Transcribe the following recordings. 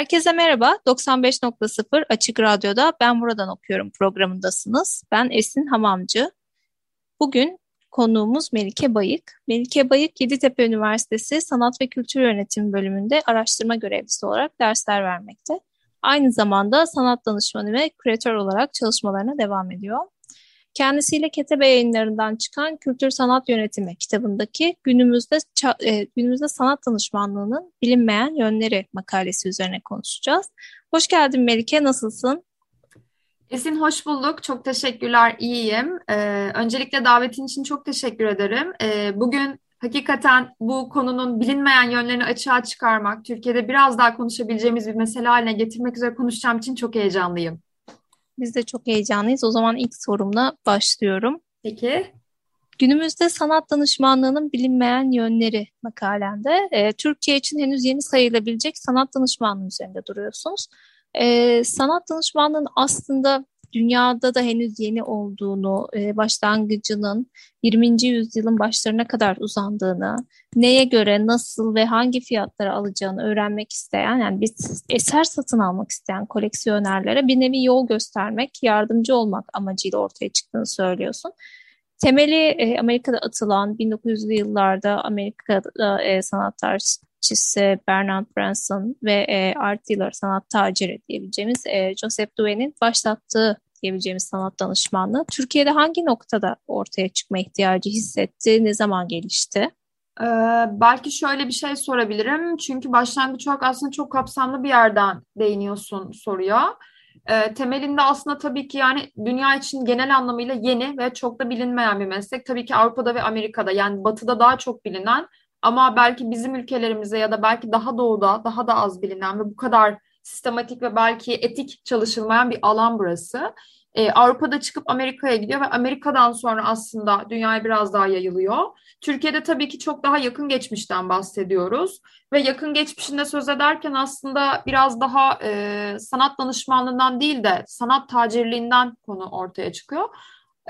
Herkese merhaba. 95.0 Açık Radyo'da Ben Buradan Okuyorum programındasınız. Ben Esin Hamamcı. Bugün konuğumuz Melike Bayık. Melike Bayık Yeditepe Üniversitesi Sanat ve Kültür Yönetimi bölümünde araştırma görevlisi olarak dersler vermekte. Aynı zamanda sanat danışmanı ve küratör olarak çalışmalarına devam ediyor. Kendisiyle Ketebe yayınlarından çıkan Kültür Sanat Yönetimi kitabındaki günümüzde e, günümüzde sanat danışmanlığının bilinmeyen yönleri makalesi üzerine konuşacağız. Hoş geldin Melike, nasılsın? Esin hoş bulduk. Çok teşekkürler. İyiyim. Ee, öncelikle davetin için çok teşekkür ederim. Ee, bugün hakikaten bu konunun bilinmeyen yönlerini açığa çıkarmak, Türkiye'de biraz daha konuşabileceğimiz bir mesele haline getirmek üzere konuşacağım için çok heyecanlıyım. Biz de çok heyecanlıyız. O zaman ilk sorumla başlıyorum. Peki. Günümüzde sanat danışmanlığının bilinmeyen yönleri makalende e, Türkiye için henüz yeni sayılabilecek sanat danışmanlığı üzerinde duruyorsunuz. E, sanat danışmanlığının aslında dünyada da henüz yeni olduğunu, e, başlangıcının 20. yüzyılın başlarına kadar uzandığını, neye göre, nasıl ve hangi fiyatlara alacağını öğrenmek isteyen, yani bir eser satın almak isteyen koleksiyonerlere bir nevi yol göstermek, yardımcı olmak amacıyla ortaya çıktığını söylüyorsun. Temeli e, Amerika'da atılan 1900'lü yıllarda Amerika'da e, sanat tarihçisi Bernard Branson ve e, art dealer sanat taciri diyebileceğimiz e, Joseph Due'nin başlattığı diyebileceğimiz sanat danışmanlığı Türkiye'de hangi noktada ortaya çıkma ihtiyacı hissetti, ne zaman gelişti? Ee, belki şöyle bir şey sorabilirim. Çünkü başlangıç olarak aslında çok kapsamlı bir yerden değiniyorsun soruya. Ee, temelinde aslında tabii ki yani dünya için genel anlamıyla yeni ve çok da bilinmeyen bir meslek. Tabii ki Avrupa'da ve Amerika'da yani batıda daha çok bilinen ama belki bizim ülkelerimize ya da belki daha doğuda daha da az bilinen ve bu kadar sistematik ve belki etik çalışılmayan bir alan burası. Ee, Avrupa'da çıkıp Amerika'ya gidiyor ve Amerika'dan sonra aslında dünyaya biraz daha yayılıyor. Türkiye'de tabii ki çok daha yakın geçmişten bahsediyoruz ve yakın geçmişinde söz ederken aslında biraz daha e, sanat danışmanlığından değil de sanat tacirliğinden konu ortaya çıkıyor.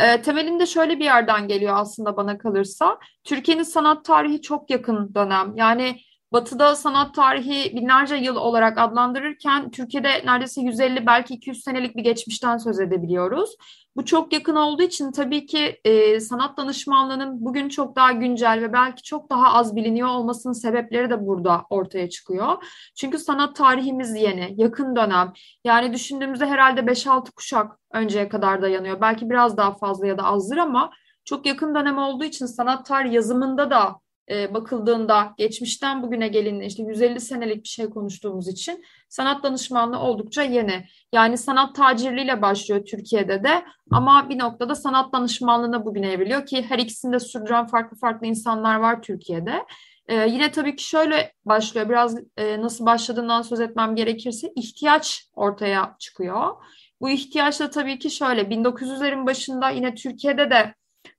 E, temelinde şöyle bir yerden geliyor aslında bana kalırsa. Türkiye'nin sanat tarihi çok yakın dönem. Yani Batı'da sanat tarihi binlerce yıl olarak adlandırırken Türkiye'de neredeyse 150 belki 200 senelik bir geçmişten söz edebiliyoruz. Bu çok yakın olduğu için tabii ki e, sanat danışmanlığının bugün çok daha güncel ve belki çok daha az biliniyor olmasının sebepleri de burada ortaya çıkıyor. Çünkü sanat tarihimiz yeni, yakın dönem. Yani düşündüğümüzde herhalde 5-6 kuşak önceye kadar dayanıyor. Belki biraz daha fazla ya da azdır ama çok yakın dönem olduğu için sanat tarih yazımında da e, bakıldığında geçmişten bugüne gelindiğinde işte 150 senelik bir şey konuştuğumuz için sanat danışmanlığı oldukça yeni. Yani sanat tacirliğiyle başlıyor Türkiye'de de ama bir noktada sanat danışmanlığına bugüne evriliyor ki her ikisini de sürdüren farklı farklı insanlar var Türkiye'de. Ee, yine tabii ki şöyle başlıyor. Biraz e, nasıl başladığından söz etmem gerekirse ihtiyaç ortaya çıkıyor. Bu ihtiyaç da tabii ki şöyle 1900'lerin başında yine Türkiye'de de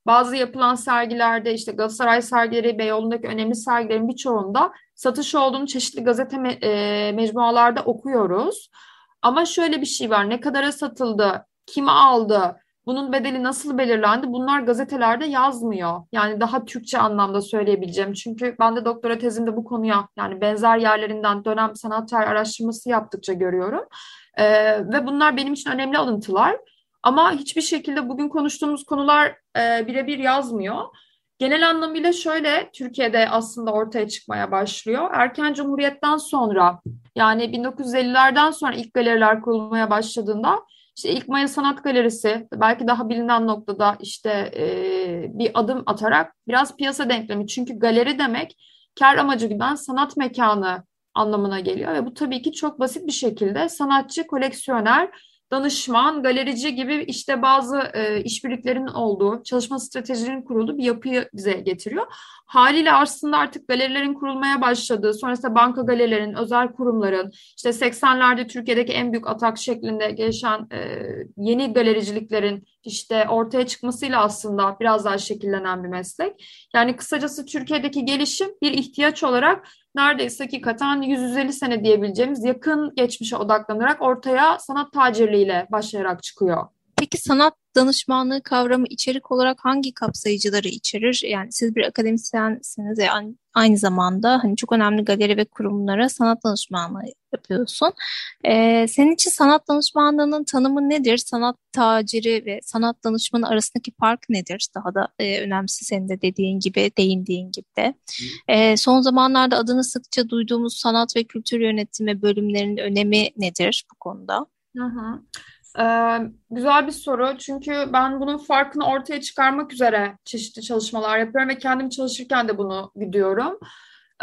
bazı yapılan sergilerde işte Galatasaray sergileri, Beyoğlu'ndaki önemli sergilerin birçoğunda satış olduğunu çeşitli gazete me e, mecmualarda okuyoruz. Ama şöyle bir şey var. Ne kadara satıldı, kime aldı, bunun bedeli nasıl belirlendi? Bunlar gazetelerde yazmıyor. Yani daha Türkçe anlamda söyleyebileceğim. Çünkü ben de doktora tezimde bu konuya yani benzer yerlerinden dönem sanat araştırması yaptıkça görüyorum. Ee, ve bunlar benim için önemli alıntılar. Ama hiçbir şekilde bugün konuştuğumuz konular e, birebir yazmıyor. Genel anlamıyla şöyle Türkiye'de aslında ortaya çıkmaya başlıyor. Erken Cumhuriyet'ten sonra yani 1950'lerden sonra ilk galeriler kurulmaya başladığında işte ilk Maya Sanat Galerisi belki daha bilinen noktada işte e, bir adım atarak biraz piyasa denklemi. Çünkü galeri demek kar amacı güden sanat mekanı anlamına geliyor ve bu tabii ki çok basit bir şekilde sanatçı, koleksiyoner danışman, galerici gibi işte bazı e, işbirliklerinin olduğu, çalışma stratejilerinin kurulduğu bir yapıyı bize getiriyor. Haliyle aslında artık galerilerin kurulmaya başladığı, sonrasında banka galerilerin, özel kurumların, işte 80'lerde Türkiye'deki en büyük atak şeklinde gelişen e, yeni galericiliklerin işte ortaya çıkmasıyla aslında biraz daha şekillenen bir meslek. Yani kısacası Türkiye'deki gelişim bir ihtiyaç olarak neredeyse hakikaten 150 sene diyebileceğimiz yakın geçmişe odaklanarak ortaya sanat tacirliğiyle başlayarak çıkıyor. Peki sanat danışmanlığı kavramı içerik olarak hangi kapsayıcıları içerir? Yani siz bir akademisyensiniz ve aynı zamanda hani çok önemli galeri ve kurumlara sanat danışmanlığı yapıyorsun. Ee, senin için sanat danışmanlığının tanımı nedir? Sanat taciri ve sanat danışmanı arasındaki fark nedir? Daha da e, önemlisi senin de dediğin gibi, değindiğin gibi de. Ee, son zamanlarda adını sıkça duyduğumuz sanat ve kültür yönetimi bölümlerinin önemi nedir bu konuda? Hı hı. Ee, güzel bir soru çünkü ben bunun farkını ortaya çıkarmak üzere çeşitli çalışmalar yapıyorum ve kendim çalışırken de bunu gidiyorum.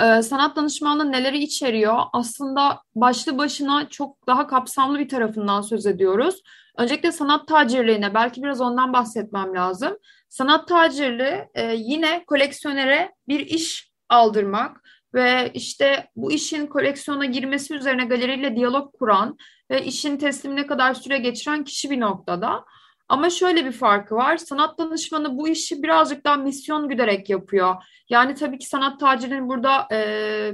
Ee, sanat danışmanlığı neleri içeriyor? Aslında başlı başına çok daha kapsamlı bir tarafından söz ediyoruz. Öncelikle sanat tacirliğine belki biraz ondan bahsetmem lazım. Sanat tacirliği e, yine koleksiyonere bir iş aldırmak ve işte bu işin koleksiyona girmesi üzerine galeriyle diyalog kuran ve işin teslimine kadar süre geçiren kişi bir noktada. Ama şöyle bir farkı var. Sanat danışmanı bu işi birazcık daha misyon güderek yapıyor. Yani tabii ki sanat tacirinin burada e,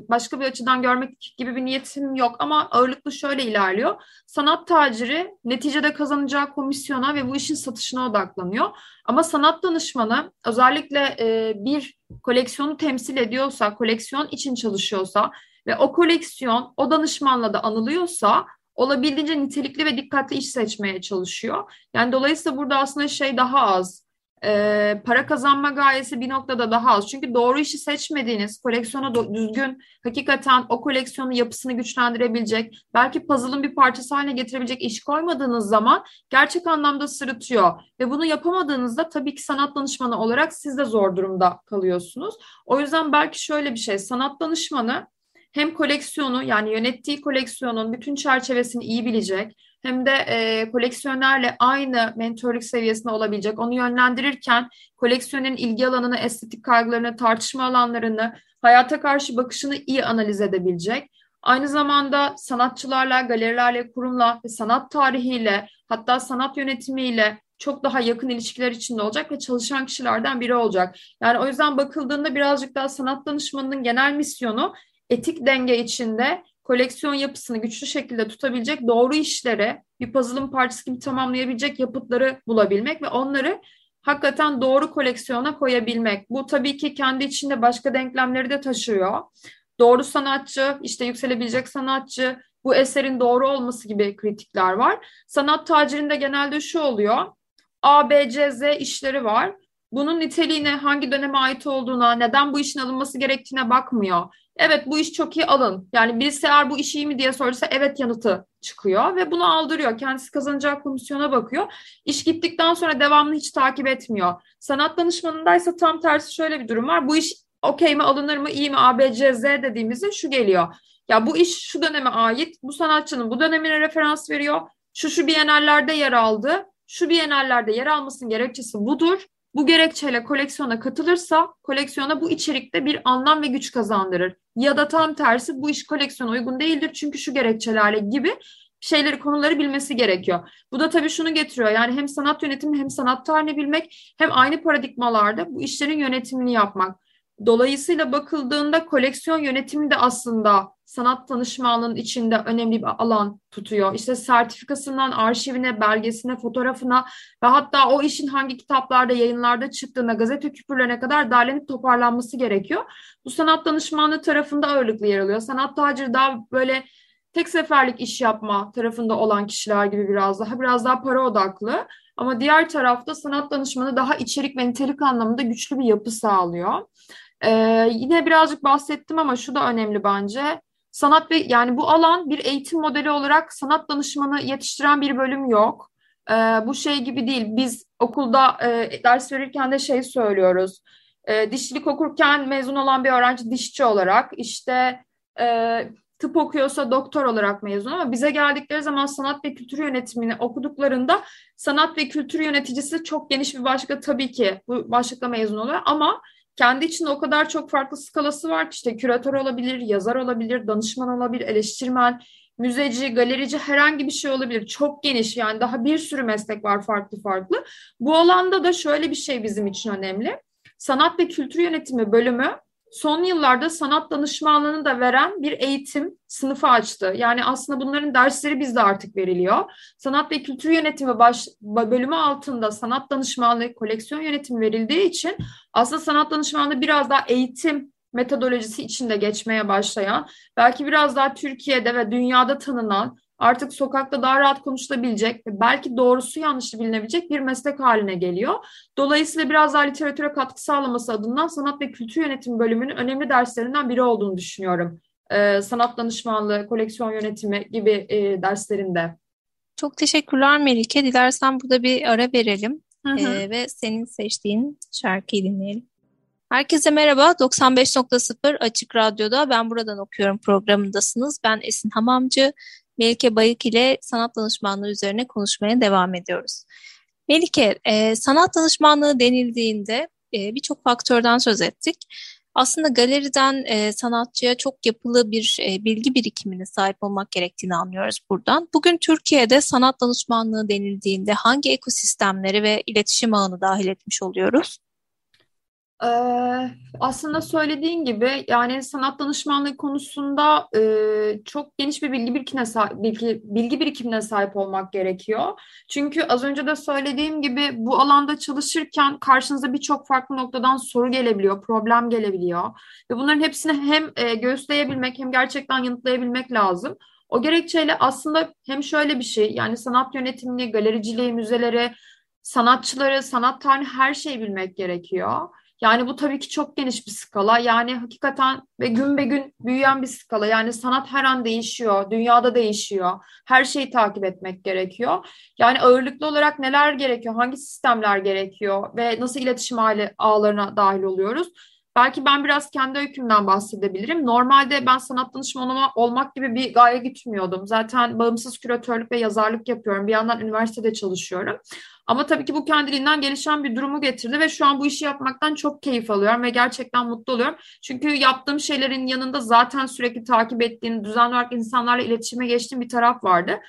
başka bir açıdan görmek gibi bir niyetim yok ama ağırlıklı şöyle ilerliyor. Sanat taciri neticede kazanacağı komisyona ve bu işin satışına odaklanıyor. Ama sanat danışmanı özellikle e, bir koleksiyonu temsil ediyorsa, koleksiyon için çalışıyorsa ve o koleksiyon o danışmanla da anılıyorsa olabildiğince nitelikli ve dikkatli iş seçmeye çalışıyor. Yani dolayısıyla burada aslında şey daha az. E, para kazanma gayesi bir noktada daha az. Çünkü doğru işi seçmediğiniz, koleksiyona düzgün, hakikaten o koleksiyonun yapısını güçlendirebilecek, belki puzzle'ın bir parçası haline getirebilecek iş koymadığınız zaman gerçek anlamda sırıtıyor. Ve bunu yapamadığınızda tabii ki sanat danışmanı olarak siz de zor durumda kalıyorsunuz. O yüzden belki şöyle bir şey, sanat danışmanı hem koleksiyonu yani yönettiği koleksiyonun bütün çerçevesini iyi bilecek hem de e, koleksiyonerle aynı mentorluk seviyesinde olabilecek. Onu yönlendirirken koleksiyonerin ilgi alanını, estetik kaygılarını, tartışma alanlarını, hayata karşı bakışını iyi analiz edebilecek. Aynı zamanda sanatçılarla, galerilerle, kurumla ve sanat tarihiyle hatta sanat yönetimiyle çok daha yakın ilişkiler içinde olacak ve çalışan kişilerden biri olacak. Yani o yüzden bakıldığında birazcık daha sanat danışmanının genel misyonu etik denge içinde koleksiyon yapısını güçlü şekilde tutabilecek doğru işlere bir puzzle'ın parçası gibi tamamlayabilecek yapıtları bulabilmek ve onları hakikaten doğru koleksiyona koyabilmek. Bu tabii ki kendi içinde başka denklemleri de taşıyor. Doğru sanatçı, işte yükselebilecek sanatçı, bu eserin doğru olması gibi kritikler var. Sanat tacirinde genelde şu oluyor. A, B, C, Z işleri var. Bunun niteliğine, hangi döneme ait olduğuna, neden bu işin alınması gerektiğine bakmıyor. Evet bu iş çok iyi alın. Yani birisi eğer bu iş iyi mi diye sorsa evet yanıtı çıkıyor ve bunu aldırıyor. Kendisi kazanacağı komisyona bakıyor. İş gittikten sonra devamlı hiç takip etmiyor. Sanat danışmanındaysa tam tersi şöyle bir durum var. Bu iş okey mi alınır mı iyi mi A, B, C, Z dediğimizde şu geliyor. Ya bu iş şu döneme ait. Bu sanatçının bu dönemine referans veriyor. Şu şu bienallerde yer aldı. Şu bienallerde yer almasının gerekçesi budur bu gerekçeyle koleksiyona katılırsa koleksiyona bu içerikte bir anlam ve güç kazandırır. Ya da tam tersi bu iş koleksiyona uygun değildir çünkü şu gerekçelerle gibi şeyleri konuları bilmesi gerekiyor. Bu da tabii şunu getiriyor yani hem sanat yönetimi hem sanat tarihini bilmek hem aynı paradigmalarda bu işlerin yönetimini yapmak. Dolayısıyla bakıldığında koleksiyon yönetimi de aslında sanat danışmanlığının içinde önemli bir alan tutuyor. İşte sertifikasından arşivine, belgesine, fotoğrafına ve hatta o işin hangi kitaplarda, yayınlarda çıktığına, gazete küpürlerine kadar derlenip toparlanması gerekiyor. Bu sanat danışmanlığı tarafında ağırlıklı yer alıyor. Sanat taciri daha böyle tek seferlik iş yapma tarafında olan kişiler gibi biraz daha, biraz daha para odaklı. Ama diğer tarafta sanat danışmanı daha içerik ve nitelik anlamında güçlü bir yapı sağlıyor. Ee, yine birazcık bahsettim ama şu da önemli bence. Sanat ve yani bu alan bir eğitim modeli olarak sanat danışmanı yetiştiren bir bölüm yok. Ee, bu şey gibi değil. Biz okulda e, ders verirken de şey söylüyoruz. E, dişçilik okurken mezun olan bir öğrenci dişçi olarak işte e, tıp okuyorsa doktor olarak mezun ama bize geldikleri zaman sanat ve kültür yönetimini okuduklarında sanat ve kültür yöneticisi çok geniş bir başlıkla tabii ki bu başlıkla mezun oluyor ama kendi içinde o kadar çok farklı skalası var ki işte küratör olabilir, yazar olabilir, danışman olabilir, eleştirmen, müzeci, galerici herhangi bir şey olabilir. Çok geniş yani daha bir sürü meslek var farklı farklı. Bu alanda da şöyle bir şey bizim için önemli. Sanat ve kültür yönetimi bölümü son yıllarda sanat danışmanlığını da veren bir eğitim sınıfı açtı. Yani aslında bunların dersleri bizde artık veriliyor. Sanat ve kültür yönetimi baş, bölümü altında sanat danışmanlığı, koleksiyon yönetimi verildiği için aslında sanat danışmanlığı biraz daha eğitim metodolojisi içinde geçmeye başlayan, belki biraz daha Türkiye'de ve dünyada tanınan, artık sokakta daha rahat konuşulabilecek ve belki doğrusu yanlışı bilinebilecek bir meslek haline geliyor. Dolayısıyla biraz daha literatüre katkı sağlaması adından sanat ve kültür yönetimi bölümünün önemli derslerinden biri olduğunu düşünüyorum. Ee, sanat danışmanlığı, koleksiyon yönetimi gibi e, derslerinde. Çok teşekkürler Melike. Dilersen burada bir ara verelim hı hı. Ee, ve senin seçtiğin şarkıyı dinleyelim. Herkese merhaba. 95.0 Açık Radyo'da Ben Buradan Okuyorum programındasınız. Ben Esin Hamamcı. Melike Bayık ile sanat danışmanlığı üzerine konuşmaya devam ediyoruz. Melike, e, sanat danışmanlığı denildiğinde e, birçok faktörden söz ettik. Aslında galeriden e, sanatçıya çok yapılı bir e, bilgi birikimine sahip olmak gerektiğini anlıyoruz buradan. Bugün Türkiye'de sanat danışmanlığı denildiğinde hangi ekosistemleri ve iletişim ağını dahil etmiş oluyoruz? Aslında söylediğin gibi yani sanat danışmanlığı konusunda çok geniş bir bilgi birikimine sahip, bilgi, bilgi birikimine sahip olmak gerekiyor. Çünkü az önce de söylediğim gibi bu alanda çalışırken karşınıza birçok farklı noktadan soru gelebiliyor, problem gelebiliyor. Ve bunların hepsini hem e, göğüsleyebilmek hem gerçekten yanıtlayabilmek lazım. O gerekçeyle aslında hem şöyle bir şey yani sanat yönetimini, galericiliği, müzeleri, sanatçıları, sanat tarihini her şeyi bilmek gerekiyor. Yani bu tabii ki çok geniş bir skala. Yani hakikaten ve gün be gün büyüyen bir skala. Yani sanat her an değişiyor, dünyada değişiyor. Her şeyi takip etmek gerekiyor. Yani ağırlıklı olarak neler gerekiyor, hangi sistemler gerekiyor ve nasıl iletişim ağlarına dahil oluyoruz? Belki ben biraz kendi öykümden bahsedebilirim. Normalde ben sanat danışmanı olmak gibi bir gaye gütmüyordum. Zaten bağımsız küratörlük ve yazarlık yapıyorum. Bir yandan üniversitede çalışıyorum. Ama tabii ki bu kendiliğinden gelişen bir durumu getirdi ve şu an bu işi yapmaktan çok keyif alıyorum ve gerçekten mutlu oluyorum. Çünkü yaptığım şeylerin yanında zaten sürekli takip ettiğim, düzenli olarak insanlarla iletişime geçtiğim bir taraf vardı.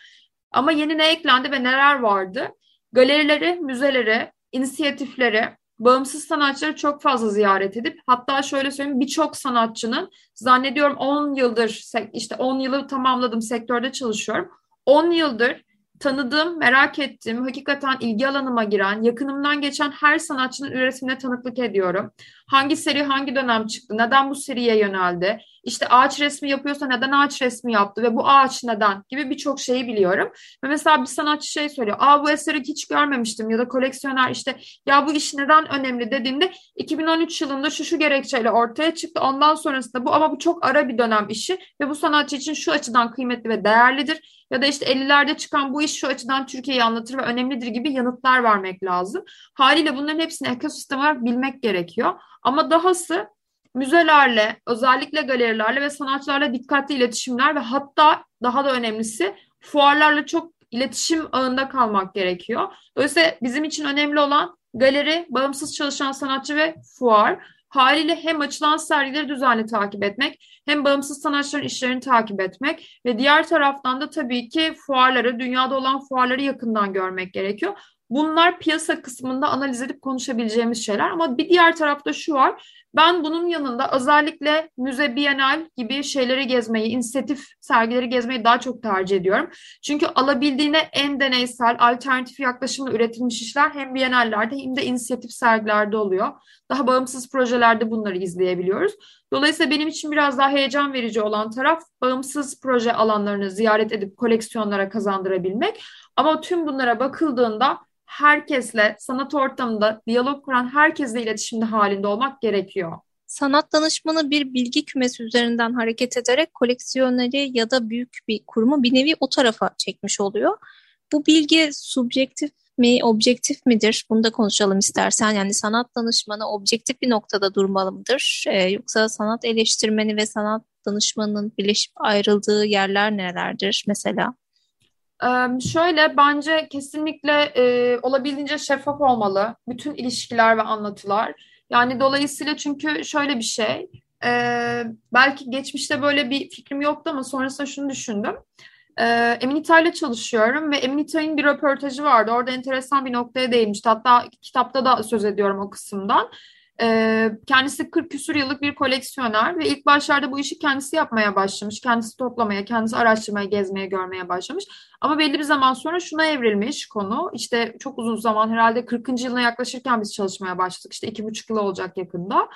Ama yeni ne eklendi ve neler vardı? Galerileri, müzeleri, inisiyatifleri, bağımsız sanatçıları çok fazla ziyaret edip hatta şöyle söyleyeyim birçok sanatçının zannediyorum 10 yıldır işte 10 yılı tamamladım sektörde çalışıyorum. 10 yıldır tanıdığım, merak ettiğim, hakikaten ilgi alanıma giren, yakınımdan geçen her sanatçının üretimine tanıklık ediyorum. Hangi seri hangi dönem çıktı, neden bu seriye yöneldi, işte ağaç resmi yapıyorsa neden ağaç resmi yaptı ve bu ağaç neden gibi birçok şeyi biliyorum. Ve mesela bir sanatçı şey söylüyor, aa bu eseri hiç görmemiştim ya da koleksiyoner işte ya bu iş neden önemli dediğinde 2013 yılında şu şu gerekçeyle ortaya çıktı. Ondan sonrasında bu ama bu çok ara bir dönem işi ve bu sanatçı için şu açıdan kıymetli ve değerlidir ya da işte 50'lerde çıkan bu iş şu açıdan Türkiye'yi anlatır ve önemlidir gibi yanıtlar vermek lazım. Haliyle bunların hepsini ekosistem olarak bilmek gerekiyor. Ama dahası müzelerle, özellikle galerilerle ve sanatçılarla dikkatli iletişimler ve hatta daha da önemlisi fuarlarla çok iletişim ağında kalmak gerekiyor. Dolayısıyla bizim için önemli olan galeri, bağımsız çalışan sanatçı ve fuar. Haliyle hem açılan sergileri düzenli takip etmek hem bağımsız sanatçıların işlerini takip etmek ve diğer taraftan da tabii ki fuarları, dünyada olan fuarları yakından görmek gerekiyor. Bunlar piyasa kısmında analiz edip konuşabileceğimiz şeyler ama bir diğer tarafta şu var. Ben bunun yanında özellikle müze, bienal gibi şeyleri gezmeyi, inisiyatif sergileri gezmeyi daha çok tercih ediyorum. Çünkü alabildiğine en deneysel, alternatif yaklaşımla üretilmiş işler hem bienallerde hem de inisiyatif sergilerde oluyor. Daha bağımsız projelerde bunları izleyebiliyoruz. Dolayısıyla benim için biraz daha heyecan verici olan taraf bağımsız proje alanlarını ziyaret edip koleksiyonlara kazandırabilmek. Ama tüm bunlara bakıldığında herkesle sanat ortamında diyalog kuran herkesle iletişimde halinde olmak gerekiyor. Sanat danışmanı bir bilgi kümesi üzerinden hareket ederek koleksiyoneri ya da büyük bir kurumu bir nevi o tarafa çekmiş oluyor. Bu bilgi subjektif mi, objektif midir? Bunu da konuşalım istersen. Yani sanat danışmanı objektif bir noktada durmalı mıdır? Ee, yoksa sanat eleştirmeni ve sanat danışmanının birleşip ayrıldığı yerler nelerdir mesela? Şöyle bence kesinlikle e, olabildiğince şeffaf olmalı bütün ilişkiler ve anlatılar. Yani dolayısıyla çünkü şöyle bir şey, e, belki geçmişte böyle bir fikrim yoktu ama sonrasında şunu düşündüm. E, Eminita ile çalışıyorum ve Eminita'nın bir röportajı vardı. Orada enteresan bir noktaya değinmişti. Hatta kitapta da söz ediyorum o kısımdan. Kendisi 40 küsur yıllık bir koleksiyoner ve ilk başlarda bu işi kendisi yapmaya başlamış. Kendisi toplamaya, kendisi araştırmaya, gezmeye, görmeye başlamış. Ama belli bir zaman sonra şuna evrilmiş konu. İşte çok uzun zaman herhalde 40. yılına yaklaşırken biz çalışmaya başladık. İşte iki buçuk yıl olacak yakında.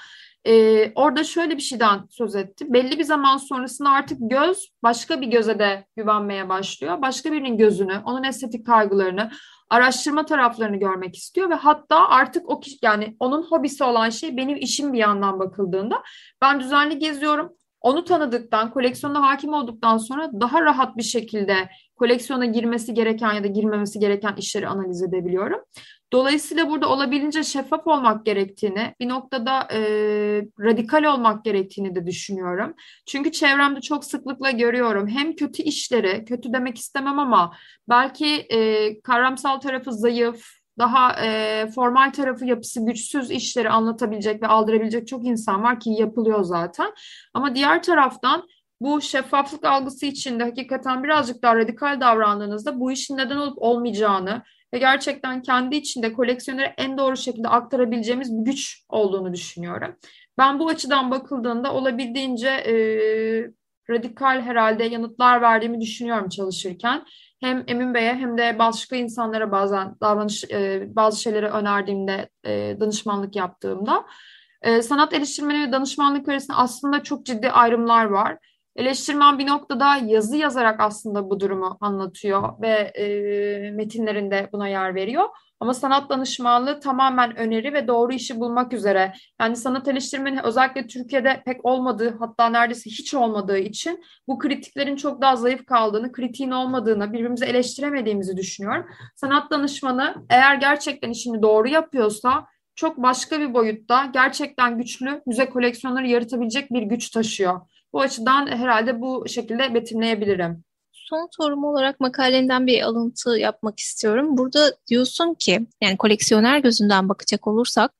Ee, orada şöyle bir şeyden söz etti. Belli bir zaman sonrasında artık göz başka bir göze de güvenmeye başlıyor. Başka birinin gözünü, onun estetik kaygılarını, araştırma taraflarını görmek istiyor ve hatta artık o kişi yani onun hobisi olan şey benim işim bir yandan bakıldığında ben düzenli geziyorum. Onu tanıdıktan, koleksiyona hakim olduktan sonra daha rahat bir şekilde koleksiyona girmesi gereken ya da girmemesi gereken işleri analiz edebiliyorum. Dolayısıyla burada olabildiğince şeffaf olmak gerektiğini, bir noktada e, radikal olmak gerektiğini de düşünüyorum. Çünkü çevremde çok sıklıkla görüyorum. Hem kötü işleri, kötü demek istemem ama belki e, kavramsal tarafı zayıf, daha e, formal tarafı yapısı güçsüz işleri anlatabilecek ve aldırabilecek çok insan var ki yapılıyor zaten. Ama diğer taraftan bu şeffaflık algısı içinde hakikaten birazcık daha radikal davrandığınızda bu işin neden olup olmayacağını ve gerçekten kendi içinde koleksiyonere en doğru şekilde aktarabileceğimiz bir güç olduğunu düşünüyorum. Ben bu açıdan bakıldığında olabildiğince e, radikal herhalde yanıtlar verdiğimi düşünüyorum çalışırken. Hem Emin Bey'e hem de başka insanlara bazen davranış e, bazı şeyleri önerdiğimde e, danışmanlık yaptığımda e, sanat eleştirmeni ve danışmanlık arasında aslında çok ciddi ayrımlar var. Eleştirmen bir noktada yazı yazarak aslında bu durumu anlatıyor ve e, metinlerinde buna yer veriyor. Ama sanat danışmanlığı tamamen öneri ve doğru işi bulmak üzere. Yani sanat eleştirmeni özellikle Türkiye'de pek olmadığı hatta neredeyse hiç olmadığı için bu kritiklerin çok daha zayıf kaldığını, kritiğin olmadığını, birbirimizi eleştiremediğimizi düşünüyorum. Sanat danışmanı eğer gerçekten işini doğru yapıyorsa çok başka bir boyutta gerçekten güçlü müze koleksiyonları yaratabilecek bir güç taşıyor. Bu açıdan herhalde bu şekilde betimleyebilirim. Son sorum olarak makalenden bir alıntı yapmak istiyorum. Burada diyorsun ki yani koleksiyoner gözünden bakacak olursak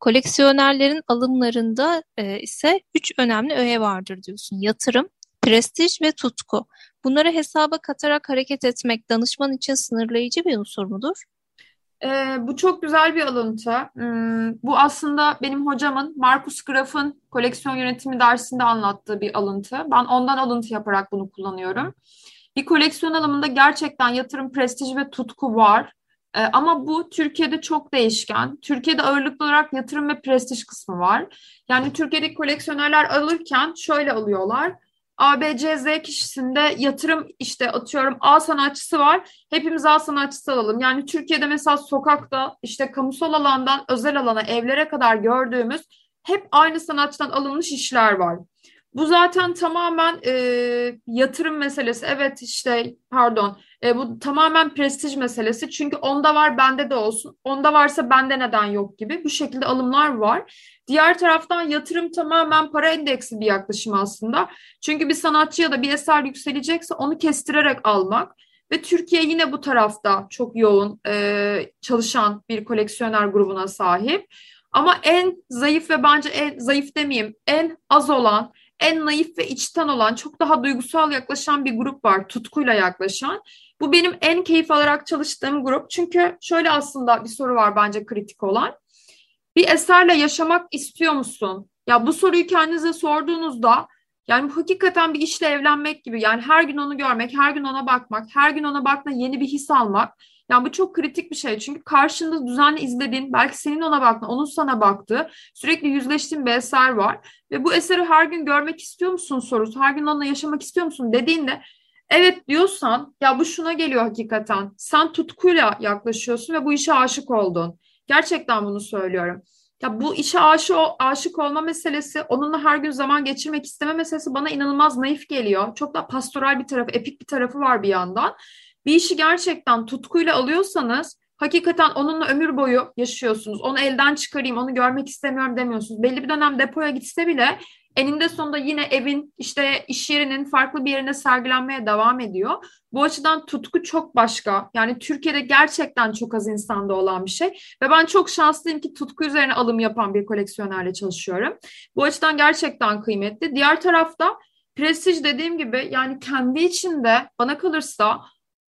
koleksiyonerlerin alımlarında e, ise üç önemli öğe vardır diyorsun. Yatırım, prestij ve tutku. Bunları hesaba katarak hareket etmek danışman için sınırlayıcı bir unsur mudur? E, bu çok güzel bir alıntı. Hmm, bu aslında benim hocamın Markus Graf'ın koleksiyon yönetimi dersinde anlattığı bir alıntı. Ben ondan alıntı yaparak bunu kullanıyorum. Bir koleksiyon alımında gerçekten yatırım, prestij ve tutku var. E, ama bu Türkiye'de çok değişken. Türkiye'de ağırlıklı olarak yatırım ve prestij kısmı var. Yani Türkiye'deki koleksiyonerler alırken şöyle alıyorlar A, B, C, Z kişisinde yatırım işte atıyorum A sanatçısı var. Hepimiz A sanatçısı alalım. Yani Türkiye'de mesela sokakta işte kamusal alandan özel alana evlere kadar gördüğümüz hep aynı sanatçıdan alınmış işler var. Bu zaten tamamen e, yatırım meselesi. Evet işte pardon e, bu tamamen prestij meselesi. Çünkü onda var bende de olsun. Onda varsa bende neden yok gibi. Bu şekilde alımlar var. Diğer taraftan yatırım tamamen para endeksi bir yaklaşım aslında. Çünkü bir sanatçı ya da bir eser yükselecekse onu kestirerek almak. Ve Türkiye yine bu tarafta çok yoğun e, çalışan bir koleksiyoner grubuna sahip. Ama en zayıf ve bence en zayıf demeyeyim en az olan en naif ve içten olan, çok daha duygusal yaklaşan bir grup var, tutkuyla yaklaşan. Bu benim en keyif alarak çalıştığım grup. Çünkü şöyle aslında bir soru var bence kritik olan. Bir eserle yaşamak istiyor musun? Ya bu soruyu kendinize sorduğunuzda yani bu hakikaten bir işle evlenmek gibi. Yani her gün onu görmek, her gün ona bakmak, her gün ona bakma yeni bir his almak. Yani bu çok kritik bir şey. Çünkü karşında düzenli izlediğin, belki senin ona baktığın, onun sana baktığı, sürekli yüzleştiğin bir eser var. Ve bu eseri her gün görmek istiyor musun sorusu, her gün onunla yaşamak istiyor musun dediğinde evet diyorsan ya bu şuna geliyor hakikaten. Sen tutkuyla yaklaşıyorsun ve bu işe aşık oldun. Gerçekten bunu söylüyorum. Ya bu işe aşık, aşık olma meselesi, onunla her gün zaman geçirmek isteme meselesi bana inanılmaz naif geliyor. Çok da pastoral bir tarafı, epik bir tarafı var bir yandan. Bir işi gerçekten tutkuyla alıyorsanız hakikaten onunla ömür boyu yaşıyorsunuz. Onu elden çıkarayım, onu görmek istemiyorum demiyorsunuz. Belli bir dönem depoya gitse bile eninde sonunda yine evin işte iş yerinin farklı bir yerine sergilenmeye devam ediyor. Bu açıdan tutku çok başka. Yani Türkiye'de gerçekten çok az insanda olan bir şey. Ve ben çok şanslıyım ki tutku üzerine alım yapan bir koleksiyonerle çalışıyorum. Bu açıdan gerçekten kıymetli. Diğer tarafta prestij dediğim gibi yani kendi içinde bana kalırsa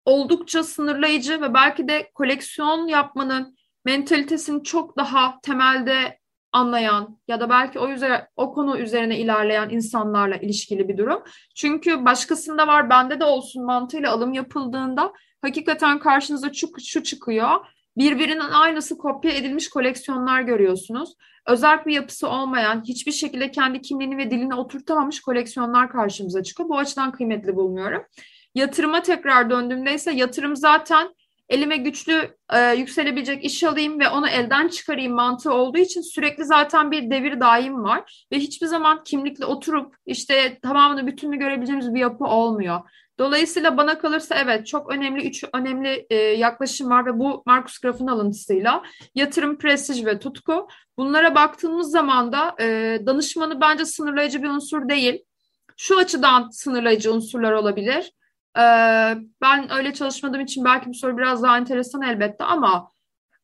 oldukça sınırlayıcı ve belki de koleksiyon yapmanın mentalitesini çok daha temelde anlayan ya da belki o üzere o konu üzerine ilerleyen insanlarla ilişkili bir durum. Çünkü başkasında var bende de olsun mantığıyla alım yapıldığında hakikaten karşınıza şu, şu çıkıyor. Birbirinin aynısı kopya edilmiş koleksiyonlar görüyorsunuz. Özel bir yapısı olmayan, hiçbir şekilde kendi kimliğini ve dilini oturtamamış koleksiyonlar karşımıza çıkıyor. Bu açıdan kıymetli bulmuyorum. Yatırıma tekrar döndüğümde ise yatırım zaten elime güçlü e, yükselebilecek iş alayım ve onu elden çıkarayım mantığı olduğu için sürekli zaten bir devir daim var ve hiçbir zaman kimlikle oturup işte tamamını bütününü görebileceğimiz bir yapı olmuyor. Dolayısıyla bana kalırsa evet çok önemli üç önemli e, yaklaşım var ve bu Markus Graf'ın alıntısıyla yatırım, prestij ve tutku. Bunlara baktığımız zaman da e, danışmanı bence sınırlayıcı bir unsur değil. Şu açıdan sınırlayıcı unsurlar olabilir. Ee, ben öyle çalışmadığım için belki bu soru biraz daha enteresan elbette ama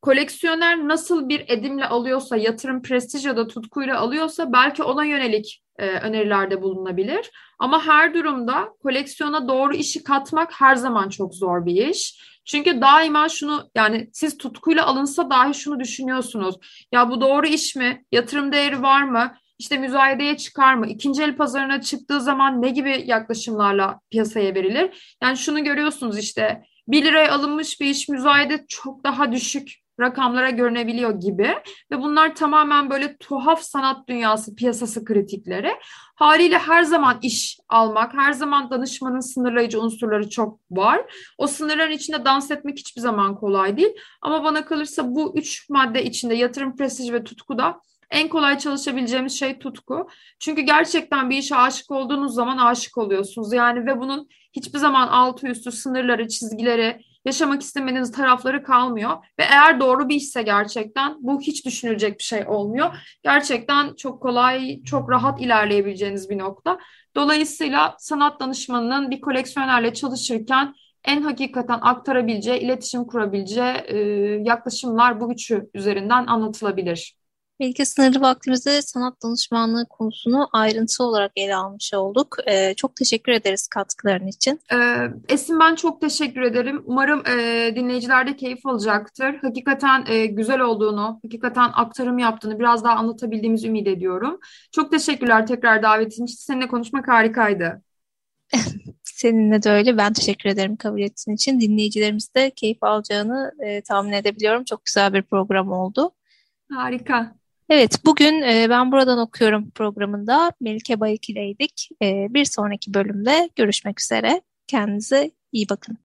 koleksiyoner nasıl bir edimle alıyorsa, yatırım, prestij ya da tutkuyla alıyorsa belki ona yönelik e, önerilerde bulunabilir. Ama her durumda koleksiyona doğru işi katmak her zaman çok zor bir iş. Çünkü daima şunu yani siz tutkuyla alınsa dahi şunu düşünüyorsunuz. Ya bu doğru iş mi? Yatırım değeri var mı? İşte müzayedeye çıkar mı? İkinci el pazarına çıktığı zaman ne gibi yaklaşımlarla piyasaya verilir? Yani şunu görüyorsunuz işte 1 liraya alınmış bir iş müzayede çok daha düşük rakamlara görünebiliyor gibi ve bunlar tamamen böyle tuhaf sanat dünyası piyasası kritikleri. Haliyle her zaman iş almak, her zaman danışmanın sınırlayıcı unsurları çok var. O sınırların içinde dans etmek hiçbir zaman kolay değil. Ama bana kalırsa bu üç madde içinde yatırım, prestij ve tutku da en kolay çalışabileceğimiz şey tutku. Çünkü gerçekten bir işe aşık olduğunuz zaman aşık oluyorsunuz. Yani ve bunun hiçbir zaman altı üstü sınırları, çizgileri, yaşamak istemediğiniz tarafları kalmıyor. Ve eğer doğru bir işse gerçekten bu hiç düşünülecek bir şey olmuyor. Gerçekten çok kolay, çok rahat ilerleyebileceğiniz bir nokta. Dolayısıyla sanat danışmanının bir koleksiyonerle çalışırken en hakikaten aktarabileceği, iletişim kurabileceği e, yaklaşımlar bu üçü üzerinden anlatılabilir. Bilgi sınırlı vaktimizde sanat danışmanlığı konusunu ayrıntı olarak ele almış olduk. Ee, çok teşekkür ederiz katkıların için. Ee, Esin ben çok teşekkür ederim. Umarım e, dinleyiciler de keyif alacaktır. Hakikaten e, güzel olduğunu, hakikaten aktarım yaptığını biraz daha anlatabildiğimizi ümit ediyorum. Çok teşekkürler tekrar davetin için. Seninle konuşmak harikaydı. Seninle de öyle. Ben teşekkür ederim kabul ettiğin için. Dinleyicilerimiz de keyif alacağını e, tahmin edebiliyorum. Çok güzel bir program oldu. Harika. Evet, bugün e, Ben Buradan Okuyorum programında Melike Bayık ileydik. E, bir sonraki bölümde görüşmek üzere. Kendinize iyi bakın.